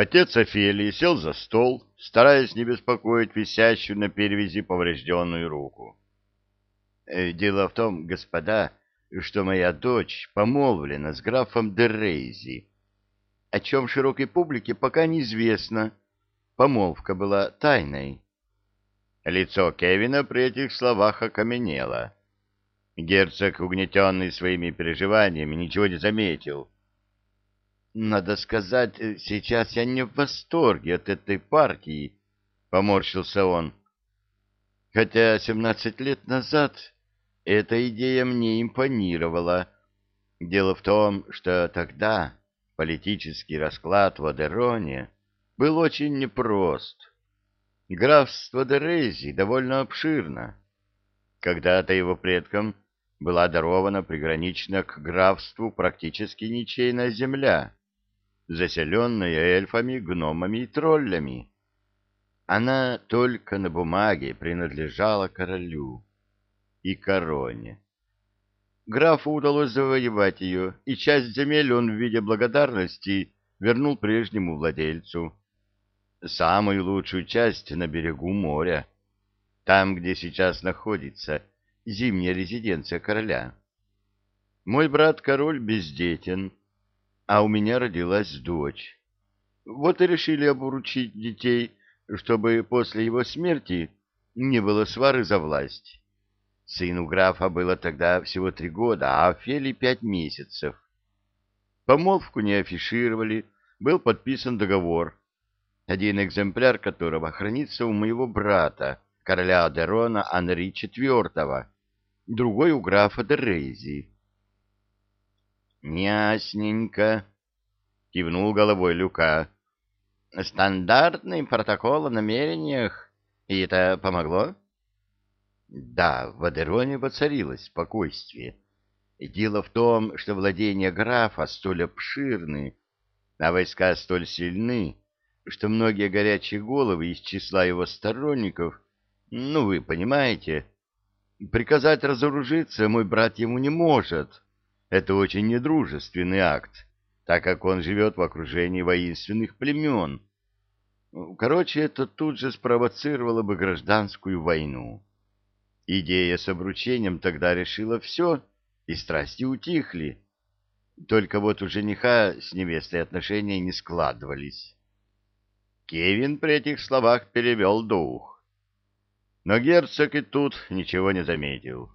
Отец Офелии сел за стол, стараясь не беспокоить висящую на перевязи поврежденную руку. «Э, «Дело в том, господа, что моя дочь помолвлена с графом де Рейзи, о чем широкой публике пока неизвестно. Помолвка была тайной». Лицо Кевина при этих словах окаменело. Герцог, угнетенный своими переживаниями, ничего не заметил. «Надо сказать, сейчас я не в восторге от этой партии», — поморщился он. «Хотя семнадцать лет назад эта идея мне импонировала. Дело в том, что тогда политический расклад в Адероне был очень непрост. Графство Дерези довольно обширно. Когда-то его предкам была дарована пригранична к графству практически ничейная земля, заселенная эльфами, гномами и троллями. Она только на бумаге принадлежала королю и короне. Графу удалось завоевать ее, и часть земель он в виде благодарности вернул прежнему владельцу. Самую лучшую часть на берегу моря, там, где сейчас находится зимняя резиденция короля. Мой брат-король бездетен, а у меня родилась дочь. Вот и решили обручить детей, чтобы после его смерти не было свары за власть. Сыну графа было тогда всего три года, а Офелии пять месяцев. Помолвку не афишировали, был подписан договор, один экземпляр которого хранится у моего брата, короля Адерона Анри IV, другой у графа Дерейзи. «Ясненько», — кивнул головой Люка. «Стандартный протокол о намерениях, и это помогло?» Да, в Адероне воцарилось спокойствие. Дело в том, что владения графа столь обширны, а войска столь сильны, что многие горячие головы из числа его сторонников, ну, вы понимаете, приказать разоружиться мой брат ему не может. Это очень недружественный акт, так как он живет в окружении воинственных племен. Короче, это тут же спровоцировало бы гражданскую войну. Идея с обручением тогда решила все, и страсти утихли. Только вот у жениха с невестой отношения не складывались. Кевин при этих словах перевел дух. Но герцог и тут ничего не заметил.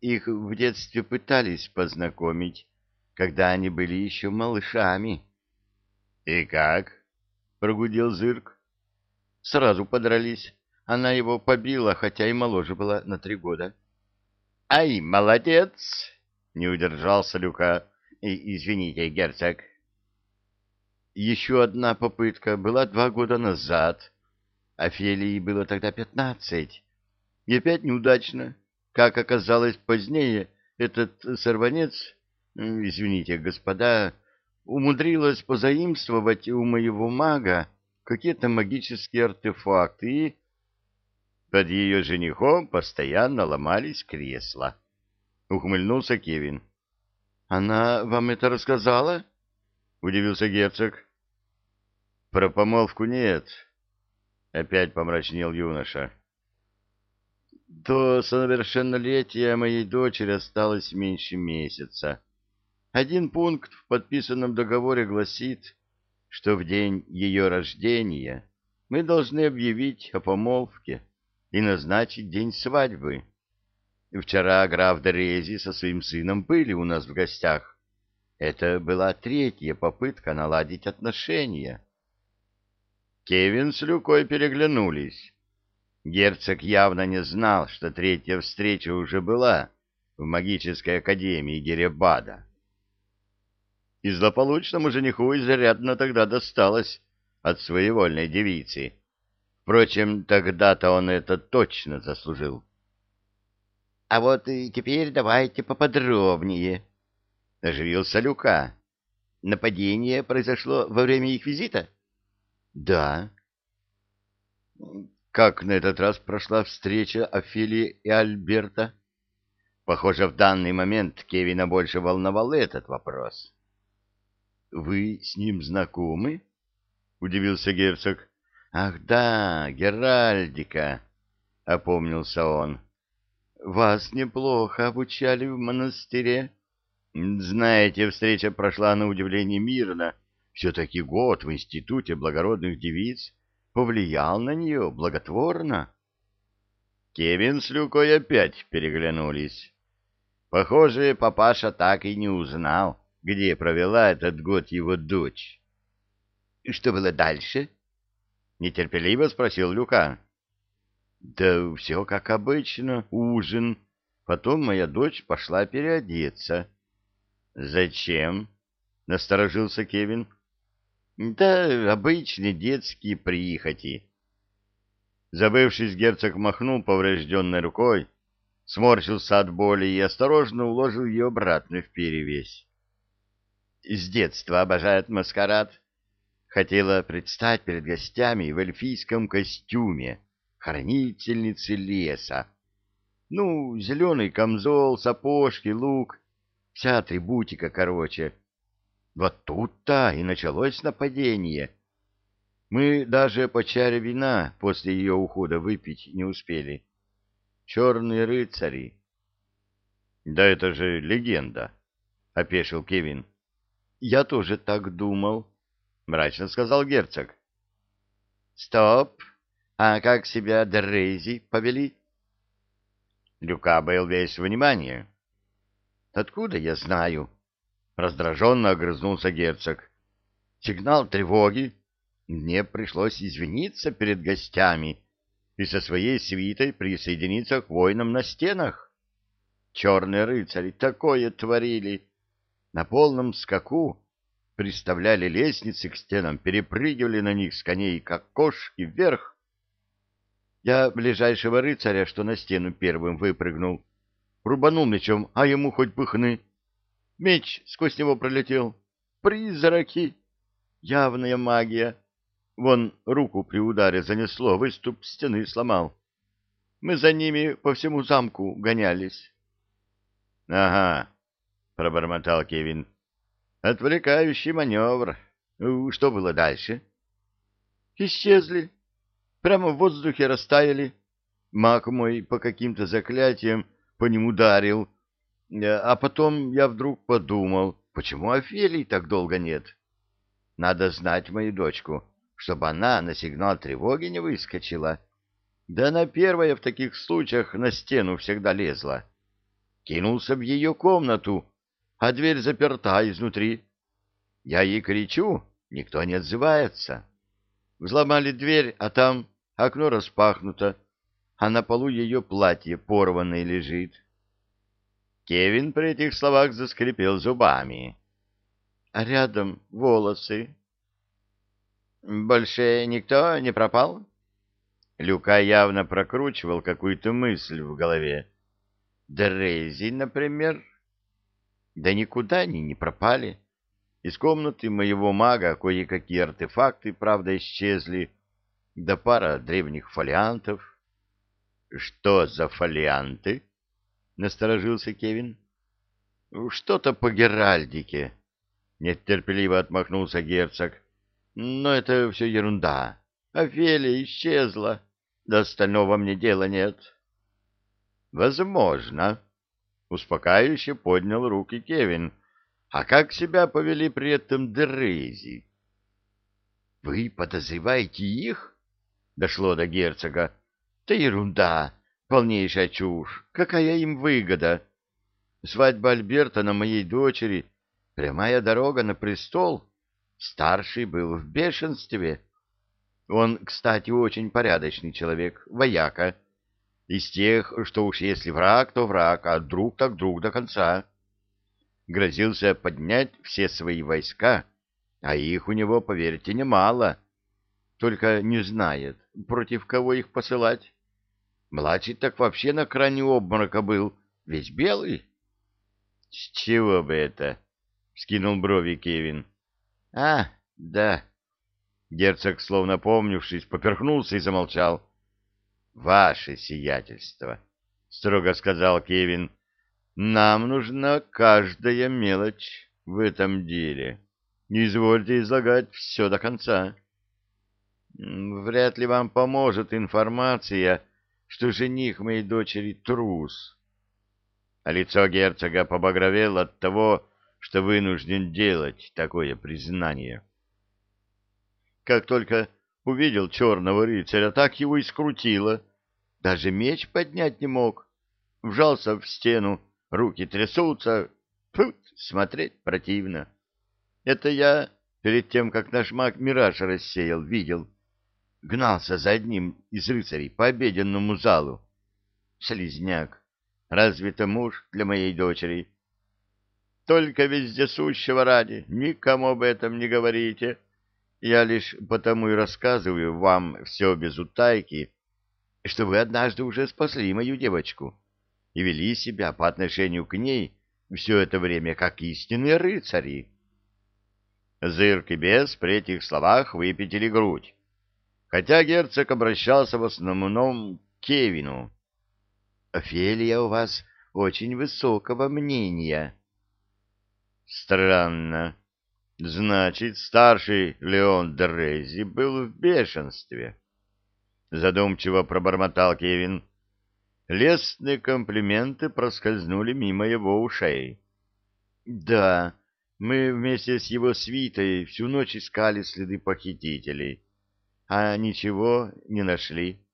Их в детстве пытались познакомить, когда они были еще малышами. — И как? — прогудел Зырк. — Сразу подрались. Она его побила, хотя и моложе была на три года. — Ай, молодец! — не удержался Люка. — Извините, герцог. Еще одна попытка была два года назад. Офелии было тогда пятнадцать. И опять неудачно. Как оказалось позднее, этот сорванец, извините, господа, умудрилась позаимствовать у моего мага какие-то магические артефакты и под ее женихом постоянно ломались кресла. Ухмыльнулся Кевин. — Она вам это рассказала? — удивился герцог. — Про помолвку нет. Опять помрачнел юноша. До совершеннолетия моей дочери осталось меньше месяца. Один пункт в подписанном договоре гласит, что в день ее рождения мы должны объявить о помолвке и назначить день свадьбы. Вчера граф Дорези со своим сыном были у нас в гостях. Это была третья попытка наладить отношения. Кевин с Люкой переглянулись. Герцог явно не знал, что третья встреча уже была в магической академии Геребада. И злополучному жениху изрядно тогда досталось от своевольной девицы, Впрочем, тогда-то он это точно заслужил. — А вот и теперь давайте поподробнее, — оживился Люка. — Нападение произошло во время их визита? — Да. — Как на этот раз прошла встреча Офелии и Альберта? Похоже, в данный момент Кевина больше волновал этот вопрос. — Вы с ним знакомы? — удивился герцог. — Ах да, Геральдика, — опомнился он. — Вас неплохо обучали в монастыре. Знаете, встреча прошла на удивление мирно. Все-таки год в Институте благородных девиц повлиял на нее благотворно. Кевин с Люкой опять переглянулись. Похоже, папаша так и не узнал, где провела этот год его дочь. — И что было дальше? — нетерпеливо спросил Люка. — Да все как обычно, ужин. Потом моя дочь пошла переодеться. — Зачем? — насторожился Кевин. — Да обычные детские прихоти. Забывшись, герцог махнул поврежденной рукой, сморщился от боли и осторожно уложил ее обратно в перевесь. С детства обожает маскарад. Хотела предстать перед гостями в эльфийском костюме, хранительницы леса. Ну, зеленый камзол, сапожки, лук, вся атрибутика, короче. Вот тут-то и началось нападение — мы даже по чаре вина после ее ухода выпить не успели. Черные рыцари. — Да это же легенда, — опешил Кевин. — Я тоже так думал, — мрачно сказал герцог. — Стоп! А как себя Дрейзи повели? Люка был весь внимание. — Откуда я знаю? — раздраженно огрызнулся герцог. — Сигнал тревоги мне пришлось извиниться перед гостями и со своей свитой присоединиться к воинам на стенах. Черные рыцари такое творили. На полном скаку приставляли лестницы к стенам, перепрыгивали на них с коней, как кошки, вверх. Я ближайшего рыцаря, что на стену первым выпрыгнул, рубанул мечом, а ему хоть бы хны. Меч сквозь него пролетел. Призраки! Явная магия! Вон руку при ударе занесло, выступ стены сломал. Мы за ними по всему замку гонялись. — Ага, — пробормотал Кевин. — Отвлекающий маневр. Что было дальше? — Исчезли. Прямо в воздухе растаяли. Маг мой по каким-то заклятиям по ним ударил. А потом я вдруг подумал, почему Офелии так долго нет? Надо знать мою дочку чтобы она на сигнал тревоги не выскочила. Да на первое в таких случаях на стену всегда лезла. Кинулся в ее комнату, а дверь заперта изнутри. Я ей кричу, никто не отзывается. Взломали дверь, а там окно распахнуто, а на полу ее платье порванное лежит. Кевин при этих словах заскрипел зубами. А рядом волосы, больше никто не пропал? Люка явно прокручивал какую-то мысль в голове. Дрейзи, например? Да никуда они не пропали. Из комнаты моего мага кое-какие артефакты, правда, исчезли, да пара древних фолиантов. — Что за фолианты? — насторожился Кевин. — Что-то по Геральдике, — нетерпеливо отмахнулся герцог. Но это все ерунда. Офелия исчезла. До остального мне дела нет. Возможно. Успокаивающе поднял руки Кевин. А как себя повели при этом Дерези? Вы подозреваете их? Дошло до герцога. Да ерунда. Полнейшая чушь. Какая им выгода? Свадьба Альберта на моей дочери. Прямая дорога на престол. Старший был в бешенстве. Он, кстати, очень порядочный человек, вояка. Из тех, что уж если враг, то враг, а друг так друг до конца. Грозился поднять все свои войска, а их у него, поверьте, немало. Только не знает, против кого их посылать. Младший так вообще на крайне обморока был, весь белый. — С чего бы это? — скинул брови Кевин. А, да. Герцог, словно помнившись, поперхнулся и замолчал. Ваше сиятельство, строго сказал Кевин. Нам нужна каждая мелочь в этом деле. Не извольте излагать все до конца. Вряд ли вам поможет информация, что жених моей дочери трус. А лицо герцога побагровело от того, что вынужден делать такое признание. Как только увидел черного рыцаря, так его и скрутило. Даже меч поднять не мог. Вжался в стену, руки трясутся. Фу, смотреть противно. Это я перед тем, как наш маг мираж рассеял, видел. Гнался за одним из рыцарей по обеденному залу. Слизняк. Разве это муж для моей дочери? Только вездесущего ради, никому об этом не говорите. Я лишь потому и рассказываю вам все без утайки, что вы однажды уже спасли мою девочку и вели себя по отношению к ней все это время как истинные рыцари. Зырк и бес при этих словах выпятили грудь, хотя герцог обращался в основном к Кевину. — Офелия у вас очень высокого мнения. — Странно. Значит, старший Леон Дрези был в бешенстве. Задумчиво пробормотал Кевин. Лестные комплименты проскользнули мимо его ушей. — Да, мы вместе с его свитой всю ночь искали следы похитителей, а ничего не нашли.